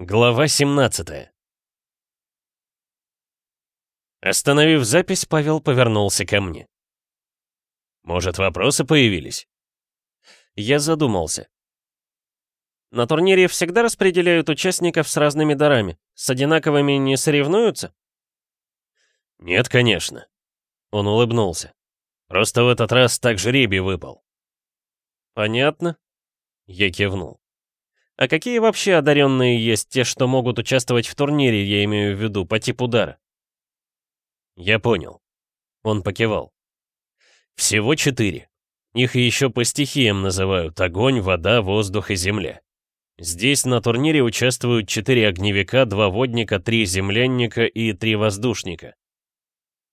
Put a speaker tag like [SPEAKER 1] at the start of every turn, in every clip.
[SPEAKER 1] Глава 17 Остановив запись, Павел повернулся ко мне. «Может, вопросы появились?» Я задумался. На турнире всегда распределяют участников с разными дарами. С одинаковыми не соревнуются? Нет, конечно. Он улыбнулся. Просто в этот раз так жребий выпал. Понятно. Я кивнул. А какие вообще одаренные есть те, что могут участвовать в турнире, я имею в виду, по типу дара? Я понял. Он покивал. Всего четыре. Их еще по стихиям называют огонь, вода, воздух и земля. Здесь на турнире участвуют четыре огневика, два водника, три землянника и три воздушника.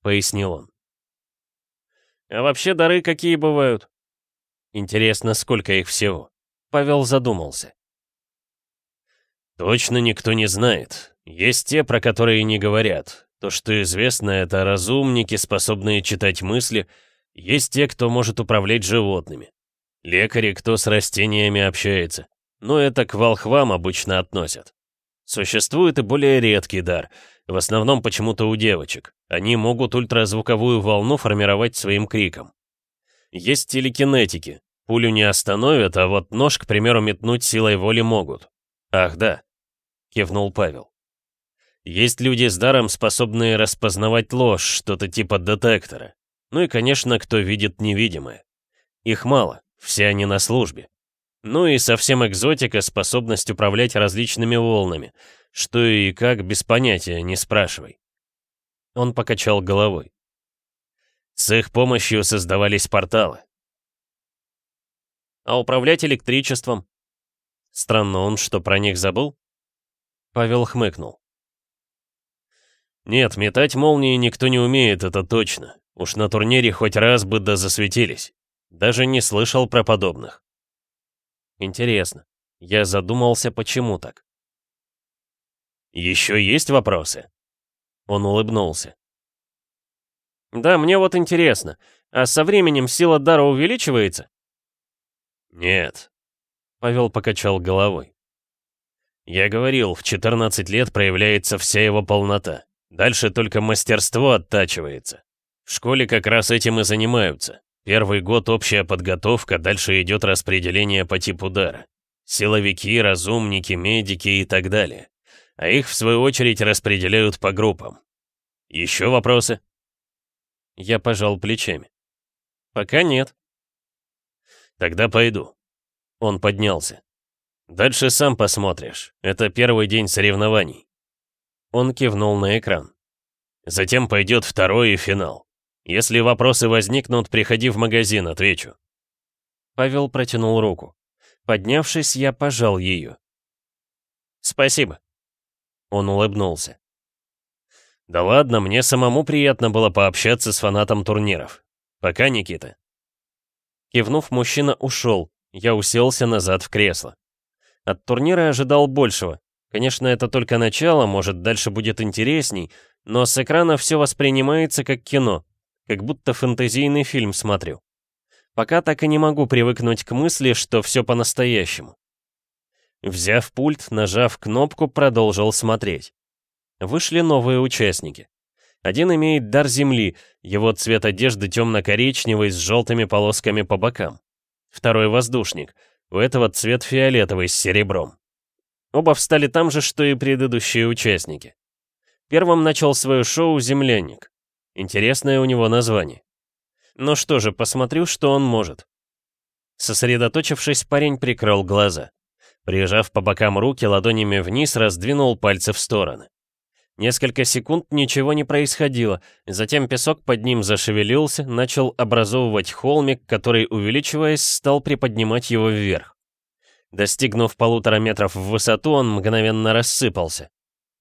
[SPEAKER 1] Пояснил он. А вообще дары какие бывают? Интересно, сколько их всего? Павел задумался. Точно никто не знает. Есть те, про которые не говорят. То, что известно, это разумники, способные читать мысли. Есть те, кто может управлять животными. Лекари, кто с растениями общается. Но это к волхвам обычно относят. Существует и более редкий дар, в основном почему-то у девочек. Они могут ультразвуковую волну формировать своим криком. Есть телекинетики. Пулю не остановят, а вот нож, к примеру, метнуть силой воли могут. Ах да, кивнул Павел. Есть люди с даром, способные распознавать ложь, что-то типа детектора. Ну и, конечно, кто видит невидимое. Их мало, все они на службе. Ну и совсем экзотика — способность управлять различными волнами. Что и как, без понятия, не спрашивай. Он покачал головой. С их помощью создавались порталы. А управлять электричеством? Странно он, что про них забыл? Павел хмыкнул. «Нет, метать молнии никто не умеет, это точно. Уж на турнире хоть раз бы да засветились. Даже не слышал про подобных». «Интересно. Я задумался, почему так». «Еще есть вопросы?» Он улыбнулся. «Да, мне вот интересно. А со временем сила дара увеличивается?» «Нет», — Павел покачал головой. Я говорил, в 14 лет проявляется вся его полнота. Дальше только мастерство оттачивается. В школе как раз этим и занимаются. Первый год общая подготовка, дальше идет распределение по типу дара. Силовики, разумники, медики и так далее. А их, в свою очередь, распределяют по группам. Еще вопросы? Я пожал плечами. Пока нет. Тогда пойду. Он поднялся. Дальше сам посмотришь. Это первый день соревнований. Он кивнул на экран. Затем пойдет второй и финал. Если вопросы возникнут, приходи в магазин, отвечу. Павел протянул руку. Поднявшись, я пожал ее. «Спасибо». Он улыбнулся. «Да ладно, мне самому приятно было пообщаться с фанатом турниров. Пока, Никита». Кивнув, мужчина ушел. Я уселся назад в кресло. От турнира ожидал большего. Конечно, это только начало, может, дальше будет интересней, но с экрана все воспринимается как кино, как будто фэнтезийный фильм смотрю. Пока так и не могу привыкнуть к мысли, что все по-настоящему. Взяв пульт, нажав кнопку, продолжил смотреть. Вышли новые участники. Один имеет дар земли, его цвет одежды темно-коричневый с желтыми полосками по бокам. Второй воздушник — у этого цвет фиолетовый с серебром. Оба встали там же, что и предыдущие участники. Первым начал свое шоу «Землянник». Интересное у него название. Ну что же, посмотрю, что он может. Сосредоточившись, парень прикрыл глаза. Прижав по бокам руки ладонями вниз, раздвинул пальцы в стороны. Несколько секунд ничего не происходило, затем песок под ним зашевелился, начал образовывать холмик, который, увеличиваясь, стал приподнимать его вверх. Достигнув полутора метров в высоту, он мгновенно рассыпался.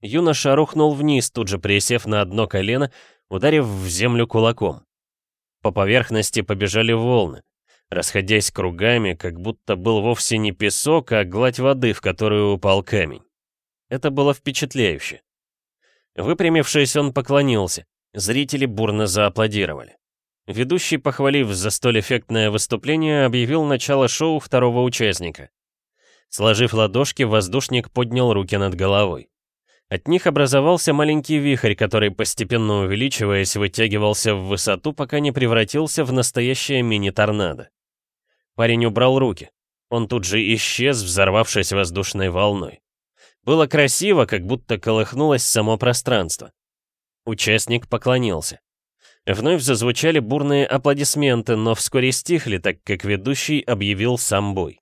[SPEAKER 1] Юноша рухнул вниз, тут же присев на одно колено, ударив в землю кулаком. По поверхности побежали волны, расходясь кругами, как будто был вовсе не песок, а гладь воды, в которую упал камень. Это было впечатляюще. Выпрямившись, он поклонился. Зрители бурно зааплодировали. Ведущий, похвалив за столь эффектное выступление, объявил начало шоу второго участника. Сложив ладошки, воздушник поднял руки над головой. От них образовался маленький вихрь, который, постепенно увеличиваясь, вытягивался в высоту, пока не превратился в настоящее мини-торнадо. Парень убрал руки. Он тут же исчез, взорвавшись воздушной волной. Было красиво, как будто колыхнулось само пространство. Участник поклонился. Вновь зазвучали бурные аплодисменты, но вскоре стихли, так как ведущий объявил сам бой.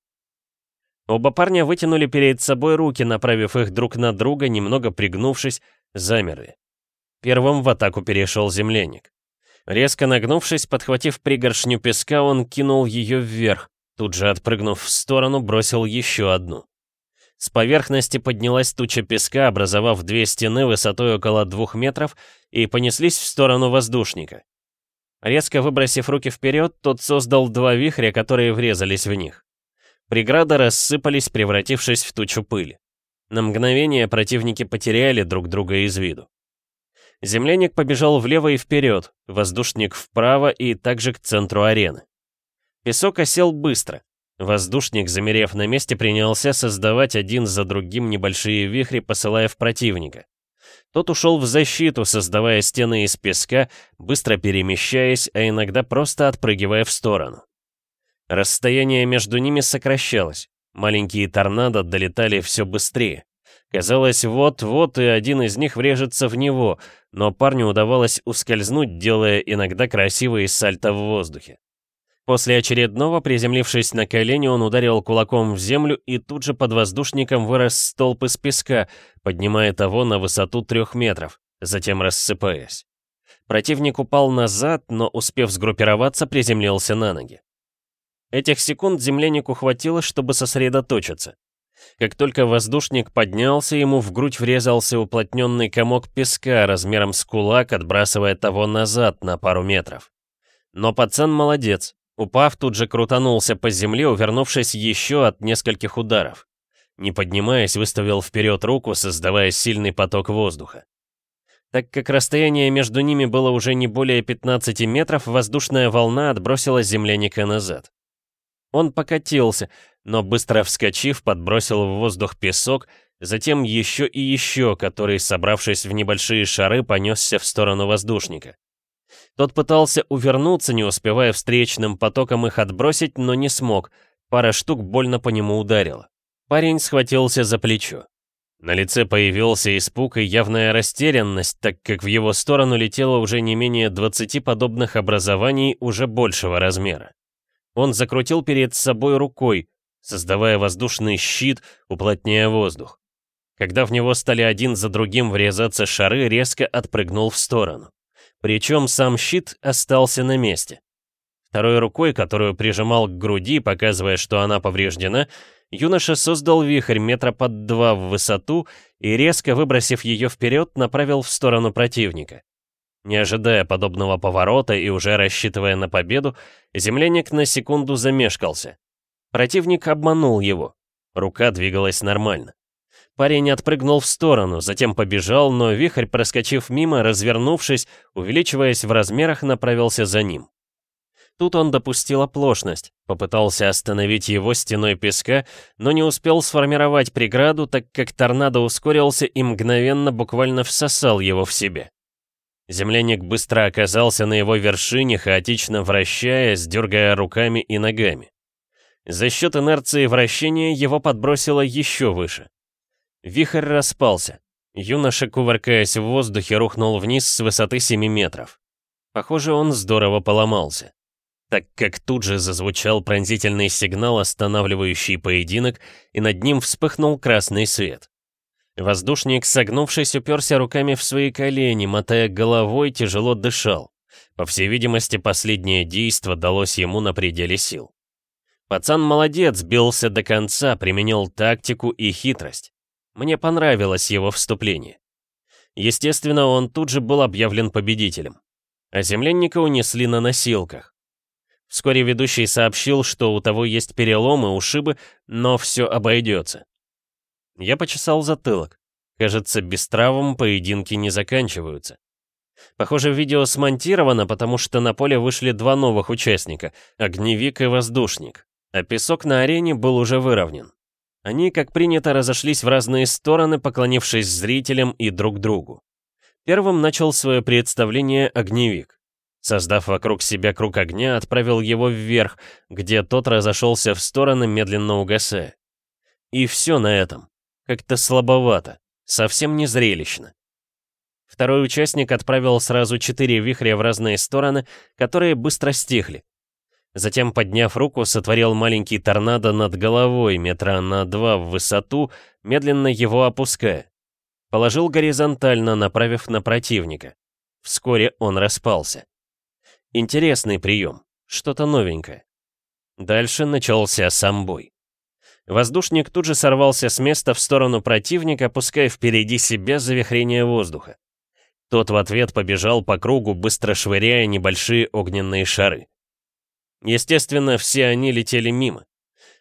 [SPEAKER 1] Оба парня вытянули перед собой руки, направив их друг на друга, немного пригнувшись, замерли. Первым в атаку перешел земляник. Резко нагнувшись, подхватив пригоршню песка, он кинул ее вверх, тут же отпрыгнув в сторону, бросил еще одну. С поверхности поднялась туча песка, образовав две стены высотой около двух метров, и понеслись в сторону воздушника. Резко выбросив руки вперед, тот создал два вихря, которые врезались в них. Преграды рассыпались, превратившись в тучу пыли. На мгновение противники потеряли друг друга из виду. Земляник побежал влево и вперед, воздушник вправо и также к центру арены. Песок осел быстро. Воздушник, замерев на месте, принялся создавать один за другим небольшие вихри, посылая в противника. Тот ушел в защиту, создавая стены из песка, быстро перемещаясь, а иногда просто отпрыгивая в сторону. Расстояние между ними сокращалось. Маленькие торнадо долетали все быстрее. Казалось, вот-вот и один из них врежется в него, но парню удавалось ускользнуть, делая иногда красивые сальто в воздухе. После очередного, приземлившись на колени, он ударил кулаком в землю и тут же под воздушником вырос столб из песка, поднимая того на высоту трех метров, затем рассыпаясь. Противник упал назад, но, успев сгруппироваться, приземлился на ноги. Этих секунд землянику хватило, чтобы сосредоточиться. Как только воздушник поднялся, ему в грудь врезался уплотненный комок песка размером с кулак, отбрасывая того назад на пару метров. Но пацан молодец. Упав, тут же крутанулся по земле, увернувшись еще от нескольких ударов. Не поднимаясь, выставил вперед руку, создавая сильный поток воздуха. Так как расстояние между ними было уже не более 15 метров, воздушная волна отбросила земляника назад. Он покатился, но быстро вскочив, подбросил в воздух песок, затем еще и еще, который, собравшись в небольшие шары, понесся в сторону воздушника. Тот пытался увернуться, не успевая встречным потоком их отбросить, но не смог. Пара штук больно по нему ударила. Парень схватился за плечо. На лице появился испуг и явная растерянность, так как в его сторону летело уже не менее 20 подобных образований уже большего размера. Он закрутил перед собой рукой, создавая воздушный щит, уплотняя воздух. Когда в него стали один за другим врезаться шары, резко отпрыгнул в сторону. Причем сам щит остался на месте. Второй рукой, которую прижимал к груди, показывая, что она повреждена, юноша создал вихрь метра под два в высоту и, резко выбросив ее вперед, направил в сторону противника. Не ожидая подобного поворота и уже рассчитывая на победу, земляник на секунду замешкался. Противник обманул его. Рука двигалась нормально. Парень отпрыгнул в сторону, затем побежал, но вихрь, проскочив мимо, развернувшись, увеличиваясь в размерах, направился за ним. Тут он допустил оплошность, попытался остановить его стеной песка, но не успел сформировать преграду, так как торнадо ускорился и мгновенно буквально всосал его в себе. Земляник быстро оказался на его вершине, хаотично вращаясь, дергая руками и ногами. За счет инерции вращения его подбросило еще выше. Вихрь распался. Юноша, кувыркаясь в воздухе, рухнул вниз с высоты 7 метров. Похоже, он здорово поломался. Так как тут же зазвучал пронзительный сигнал, останавливающий поединок, и над ним вспыхнул красный свет. Воздушник, согнувшись, уперся руками в свои колени, мотая головой, тяжело дышал. По всей видимости, последнее действо далось ему на пределе сил. Пацан молодец, бился до конца, применил тактику и хитрость. Мне понравилось его вступление. Естественно, он тут же был объявлен победителем. А землянника унесли на носилках. Вскоре ведущий сообщил, что у того есть переломы, ушибы, но все обойдется. Я почесал затылок. Кажется, без травм поединки не заканчиваются. Похоже, видео смонтировано, потому что на поле вышли два новых участника — огневик и воздушник, а песок на арене был уже выровнен. Они, как принято, разошлись в разные стороны, поклонившись зрителям и друг другу. Первым начал свое представление огневик. Создав вокруг себя круг огня, отправил его вверх, где тот разошелся в стороны, медленно угасая. И все на этом. Как-то слабовато, совсем не зрелищно. Второй участник отправил сразу четыре вихря в разные стороны, которые быстро стихли. Затем, подняв руку, сотворил маленький торнадо над головой, метра на два в высоту, медленно его опуская. Положил горизонтально, направив на противника. Вскоре он распался. Интересный прием, что-то новенькое. Дальше начался сам бой. Воздушник тут же сорвался с места в сторону противника, пуская впереди себя завихрение воздуха. Тот в ответ побежал по кругу, быстро швыряя небольшие огненные шары. Естественно, все они летели мимо.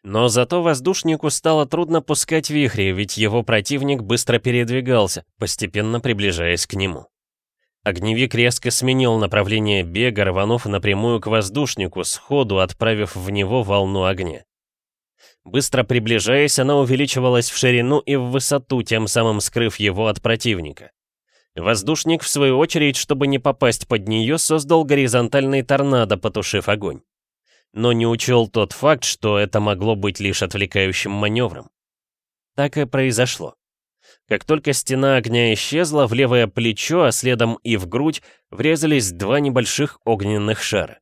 [SPEAKER 1] Но зато воздушнику стало трудно пускать вихри, ведь его противник быстро передвигался, постепенно приближаясь к нему. Огневик резко сменил направление бега, рванув напрямую к воздушнику, сходу отправив в него волну огня. Быстро приближаясь, она увеличивалась в ширину и в высоту, тем самым скрыв его от противника. Воздушник, в свою очередь, чтобы не попасть под нее, создал горизонтальный торнадо, потушив огонь но не учел тот факт, что это могло быть лишь отвлекающим маневром. Так и произошло. Как только стена огня исчезла, в левое плечо, а следом и в грудь, врезались два небольших огненных шара.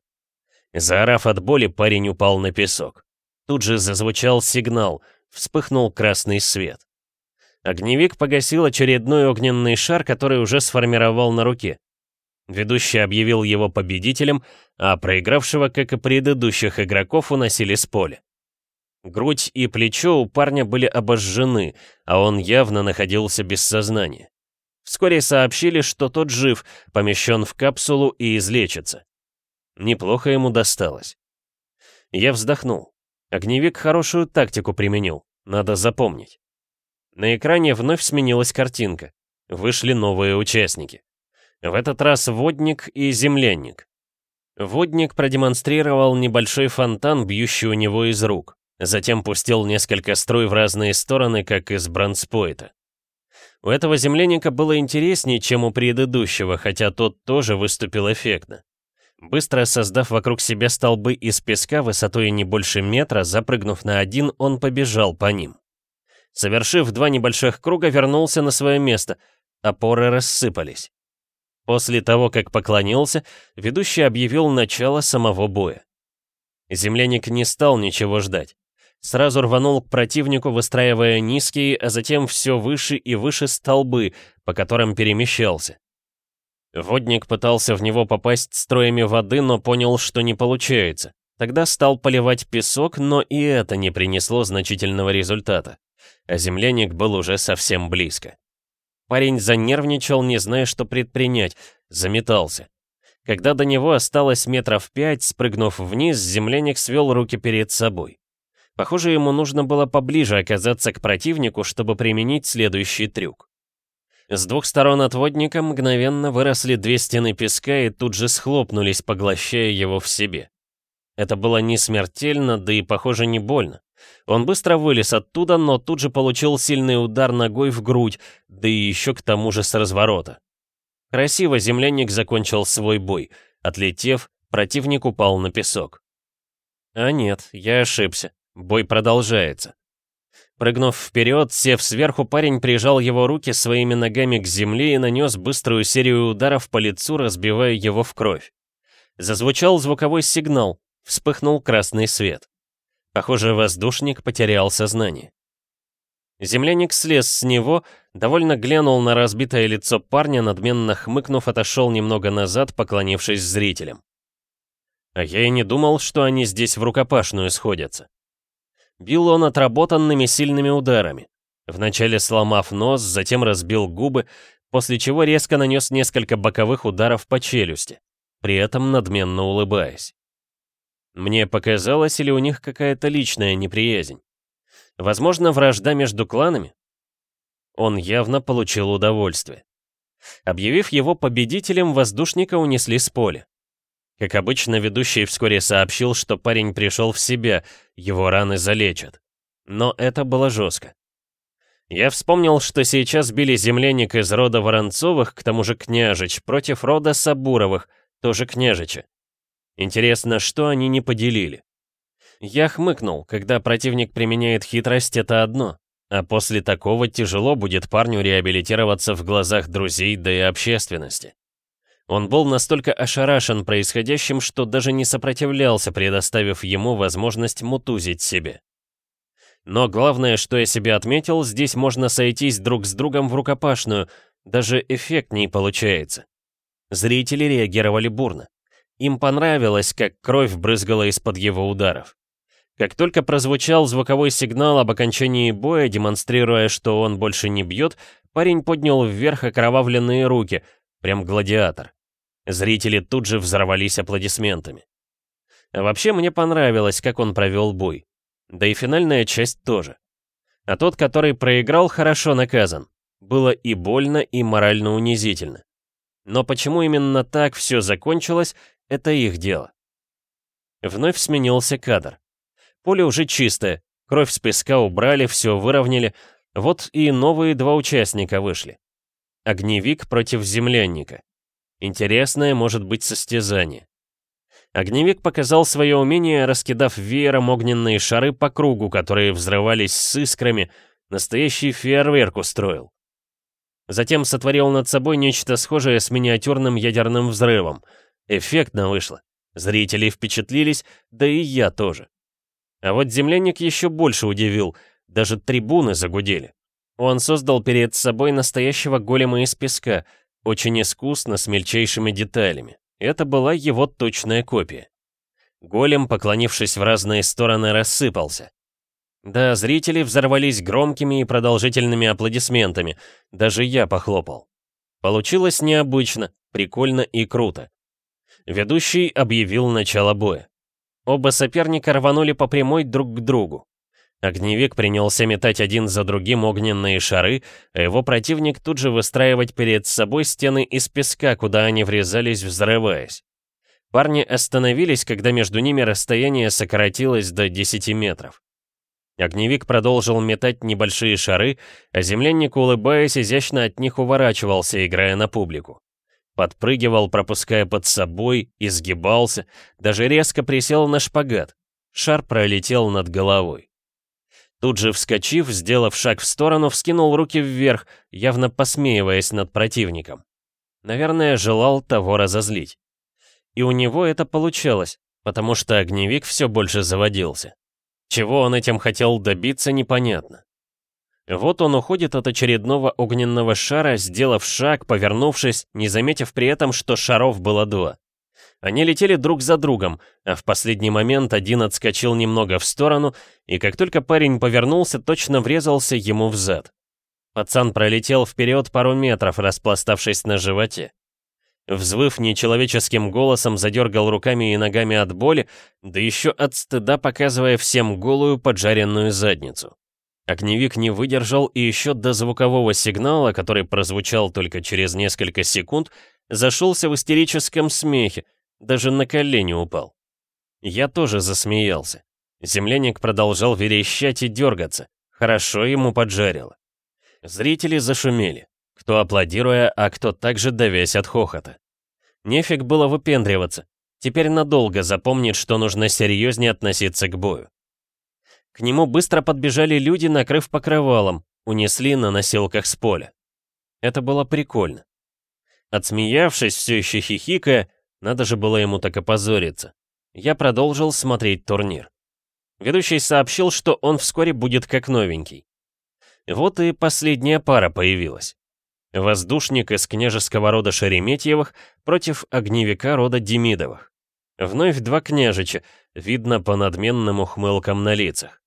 [SPEAKER 1] Заорав от боли, парень упал на песок. Тут же зазвучал сигнал, вспыхнул красный свет. Огневик погасил очередной огненный шар, который уже сформировал на руке. Ведущий объявил его победителем, а проигравшего, как и предыдущих игроков, уносили с поля. Грудь и плечо у парня были обожжены, а он явно находился без сознания. Вскоре сообщили, что тот жив, помещен в капсулу и излечится. Неплохо ему досталось. Я вздохнул. Огневик хорошую тактику применил, надо запомнить. На экране вновь сменилась картинка. Вышли новые участники. В этот раз водник и землянник. Водник продемонстрировал небольшой фонтан, бьющий у него из рук. Затем пустил несколько струй в разные стороны, как из бронспойта. У этого земляника было интереснее, чем у предыдущего, хотя тот тоже выступил эффектно. Быстро создав вокруг себя столбы из песка высотой не больше метра, запрыгнув на один, он побежал по ним. Совершив два небольших круга, вернулся на свое место. Опоры рассыпались. После того, как поклонился, ведущий объявил начало самого боя. Земляник не стал ничего ждать. Сразу рванул к противнику, выстраивая низкие, а затем все выше и выше столбы, по которым перемещался. Водник пытался в него попасть строями воды, но понял, что не получается. Тогда стал поливать песок, но и это не принесло значительного результата. А земляник был уже совсем близко. Парень занервничал, не зная, что предпринять, заметался. Когда до него осталось метров пять, спрыгнув вниз, земляник свел руки перед собой. Похоже, ему нужно было поближе оказаться к противнику, чтобы применить следующий трюк. С двух сторон от водника мгновенно выросли две стены песка и тут же схлопнулись, поглощая его в себе. Это было не смертельно, да и, похоже, не больно. Он быстро вылез оттуда, но тут же получил сильный удар ногой в грудь, да и еще к тому же с разворота. Красиво землянник закончил свой бой. Отлетев, противник упал на песок. А нет, я ошибся. Бой продолжается. Прыгнув вперед, сев сверху, парень прижал его руки своими ногами к земле и нанес быструю серию ударов по лицу, разбивая его в кровь. Зазвучал звуковой сигнал, вспыхнул красный свет. Похоже, воздушник потерял сознание. Земляник слез с него, довольно глянул на разбитое лицо парня, надменно хмыкнув, отошел немного назад, поклонившись зрителям. А я и не думал, что они здесь в рукопашную сходятся. Бил он отработанными сильными ударами. Вначале сломав нос, затем разбил губы, после чего резко нанес несколько боковых ударов по челюсти, при этом надменно улыбаясь. Мне показалось, или у них какая-то личная неприязнь? Возможно, вражда между кланами? Он явно получил удовольствие. Объявив его победителем, воздушника унесли с поля. Как обычно, ведущий вскоре сообщил, что парень пришел в себя, его раны залечат. Но это было жестко. Я вспомнил, что сейчас били земляник из рода Воронцовых, к тому же княжич, против рода Сабуровых, тоже княжича. Интересно, что они не поделили? Я хмыкнул, когда противник применяет хитрость, это одно. А после такого тяжело будет парню реабилитироваться в глазах друзей, да и общественности. Он был настолько ошарашен происходящим, что даже не сопротивлялся, предоставив ему возможность мутузить себе. Но главное, что я себе отметил, здесь можно сойтись друг с другом в рукопашную, даже эффектней получается. Зрители реагировали бурно. Им понравилось, как кровь брызгала из-под его ударов. Как только прозвучал звуковой сигнал об окончании боя, демонстрируя, что он больше не бьет, парень поднял вверх окровавленные руки, прям гладиатор. Зрители тут же взорвались аплодисментами. А вообще мне понравилось, как он провел бой. Да и финальная часть тоже. А тот, который проиграл, хорошо наказан. Было и больно, и морально унизительно. Но почему именно так все закончилось, это их дело. Вновь сменился кадр. Поле уже чистое, кровь с песка убрали, все выровняли. Вот и новые два участника вышли. Огневик против землянника. Интересное может быть состязание. Огневик показал свое умение, раскидав веером огненные шары по кругу, которые взрывались с искрами, настоящий фейерверк устроил. Затем сотворил над собой нечто схожее с миниатюрным ядерным взрывом. Эффектно вышло. Зрители впечатлились, да и я тоже. А вот земляник еще больше удивил, даже трибуны загудели. Он создал перед собой настоящего голема из песка, очень искусно, с мельчайшими деталями. Это была его точная копия. Голем, поклонившись в разные стороны, рассыпался. Да, зрители взорвались громкими и продолжительными аплодисментами, даже я похлопал. Получилось необычно, прикольно и круто. Ведущий объявил начало боя. Оба соперника рванули по прямой друг к другу. Огневик принялся метать один за другим огненные шары, а его противник тут же выстраивать перед собой стены из песка, куда они врезались, взрываясь. Парни остановились, когда между ними расстояние сократилось до 10 метров. Огневик продолжил метать небольшие шары, а землянник, улыбаясь, изящно от них уворачивался, играя на публику. Подпрыгивал, пропуская под собой, изгибался, даже резко присел на шпагат. Шар пролетел над головой. Тут же вскочив, сделав шаг в сторону, вскинул руки вверх, явно посмеиваясь над противником. Наверное, желал того разозлить. И у него это получалось, потому что огневик все больше заводился. Чего он этим хотел добиться, непонятно. Вот он уходит от очередного огненного шара, сделав шаг, повернувшись, не заметив при этом, что шаров было два. Они летели друг за другом, а в последний момент один отскочил немного в сторону, и как только парень повернулся, точно врезался ему в зад. Пацан пролетел вперед пару метров, распластавшись на животе. Взвыв нечеловеческим голосом, задергал руками и ногами от боли, да еще от стыда показывая всем голую поджаренную задницу. Огневик не выдержал и еще до звукового сигнала, который прозвучал только через несколько секунд, зашелся в истерическом смехе, даже на колени упал. Я тоже засмеялся. Земляник продолжал верещать и дергаться. Хорошо ему поджарило. Зрители зашумели, кто аплодируя, а кто также давясь от хохота. Нефиг было выпендриваться. Теперь надолго запомнит, что нужно серьезнее относиться к бою. К нему быстро подбежали люди, накрыв покрывалом, унесли на носилках с поля. Это было прикольно. Отсмеявшись, все еще хихикая, надо же было ему так опозориться. Я продолжил смотреть турнир. Ведущий сообщил, что он вскоре будет как новенький. Вот и последняя пара появилась. Воздушник из княжеского рода Шереметьевых против огневика рода Демидовых. Вновь два княжича, видно по надменным ухмылкам на лицах.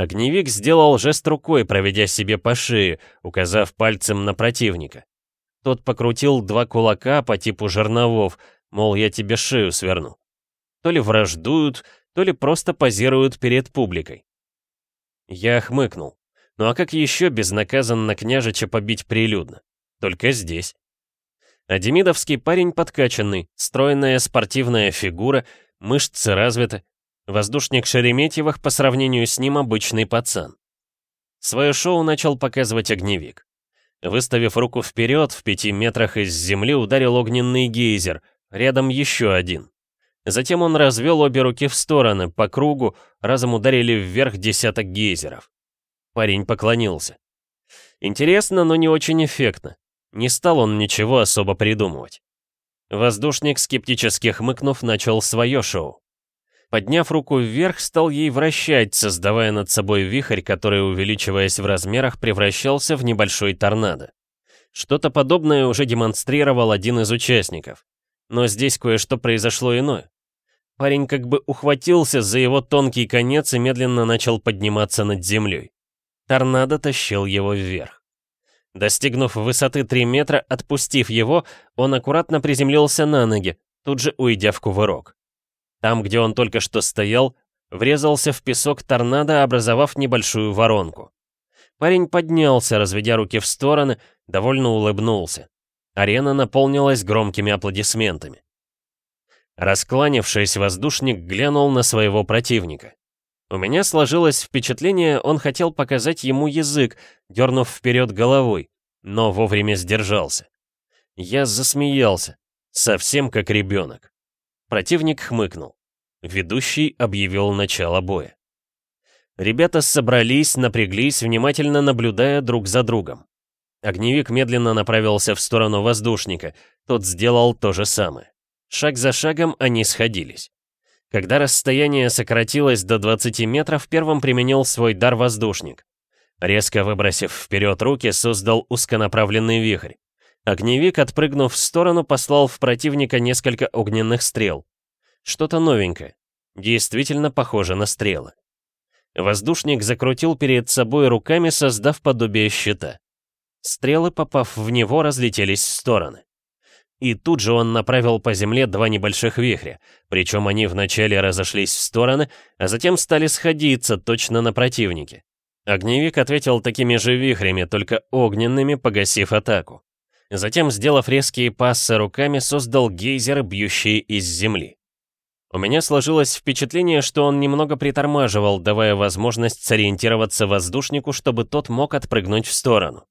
[SPEAKER 1] Огневик сделал жест рукой, проведя себе по шее, указав пальцем на противника. Тот покрутил два кулака по типу жерновов, мол, я тебе шею сверну. То ли враждуют, то ли просто позируют перед публикой. Я хмыкнул. Ну а как еще безнаказанно княжича побить прилюдно? Только здесь. А демидовский парень подкачанный, стройная спортивная фигура, мышцы развиты. Воздушник Шереметьевых по сравнению с ним обычный пацан. Свое шоу начал показывать огневик. Выставив руку вперед, в пяти метрах из земли ударил огненный гейзер, рядом еще один. Затем он развел обе руки в стороны, по кругу, разом ударили вверх десяток гейзеров. Парень поклонился. Интересно, но не очень эффектно. Не стал он ничего особо придумывать. Воздушник, скептически хмыкнув, начал свое шоу. Подняв руку вверх, стал ей вращать, создавая над собой вихрь, который, увеличиваясь в размерах, превращался в небольшой торнадо. Что-то подобное уже демонстрировал один из участников. Но здесь кое-что произошло иное. Парень как бы ухватился за его тонкий конец и медленно начал подниматься над землей. Торнадо тащил его вверх. Достигнув высоты 3 метра, отпустив его, он аккуратно приземлился на ноги, тут же уйдя в кувырок. Там, где он только что стоял, врезался в песок торнадо, образовав небольшую воронку. Парень поднялся, разведя руки в стороны, довольно улыбнулся. Арена наполнилась громкими аплодисментами. Раскланившись, воздушник глянул на своего противника. У меня сложилось впечатление, он хотел показать ему язык, дернув вперед головой, но вовремя сдержался. Я засмеялся, совсем как ребенок. Противник хмыкнул. Ведущий объявил начало боя. Ребята собрались, напряглись, внимательно наблюдая друг за другом. Огневик медленно направился в сторону воздушника, тот сделал то же самое. Шаг за шагом они сходились. Когда расстояние сократилось до 20 метров, первым применил свой дар воздушник. Резко выбросив вперед руки, создал узконаправленный вихрь. Огневик, отпрыгнув в сторону, послал в противника несколько огненных стрел. Что-то новенькое. Действительно похоже на стрелы. Воздушник закрутил перед собой руками, создав подобие щита. Стрелы, попав в него, разлетелись в стороны. И тут же он направил по земле два небольших вихря, причем они вначале разошлись в стороны, а затем стали сходиться точно на противнике. Огневик ответил такими же вихрями, только огненными, погасив атаку. Затем, сделав резкие пассы руками, создал гейзеры, бьющие из земли. У меня сложилось впечатление, что он немного притормаживал, давая возможность сориентироваться воздушнику, чтобы тот мог отпрыгнуть в сторону.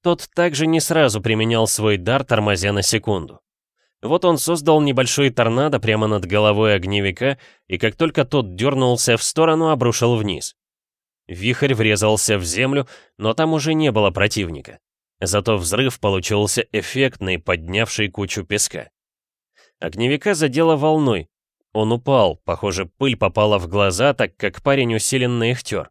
[SPEAKER 1] Тот также не сразу применял свой дар, тормозя на секунду. Вот он создал небольшой торнадо прямо над головой огневика, и как только тот дернулся в сторону, обрушил вниз. Вихрь врезался в землю, но там уже не было противника. Зато взрыв получился эффектный, поднявший кучу песка. Огневика задело волной. Он упал, похоже, пыль попала в глаза, так как парень усиленно их тер.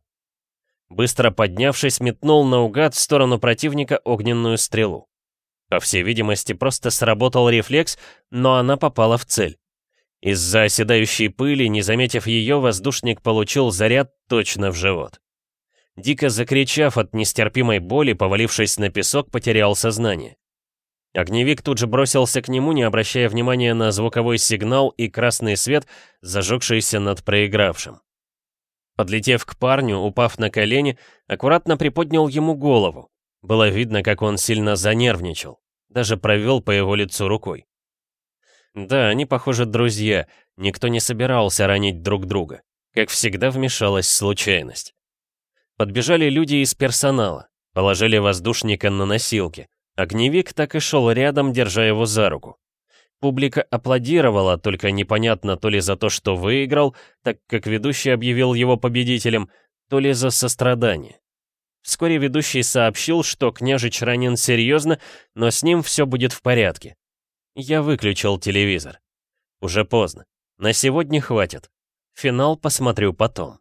[SPEAKER 1] Быстро поднявшись, метнул наугад в сторону противника огненную стрелу. По всей видимости, просто сработал рефлекс, но она попала в цель. Из-за оседающей пыли, не заметив ее, воздушник получил заряд точно в живот. Дико закричав от нестерпимой боли, повалившись на песок, потерял сознание. Огневик тут же бросился к нему, не обращая внимания на звуковой сигнал и красный свет, зажегшийся над проигравшим. Подлетев к парню, упав на колени, аккуратно приподнял ему голову. Было видно, как он сильно занервничал. Даже провел по его лицу рукой. Да, они, похоже, друзья. Никто не собирался ранить друг друга. Как всегда, вмешалась случайность. Подбежали люди из персонала. Положили воздушника на носилки. Огневик так и шел рядом, держа его за руку. Публика аплодировала, только непонятно то ли за то, что выиграл, так как ведущий объявил его победителем, то ли за сострадание. Вскоре ведущий сообщил, что княжич ранен серьезно, но с ним все будет в порядке. Я выключил телевизор. Уже поздно. На сегодня хватит. Финал посмотрю потом.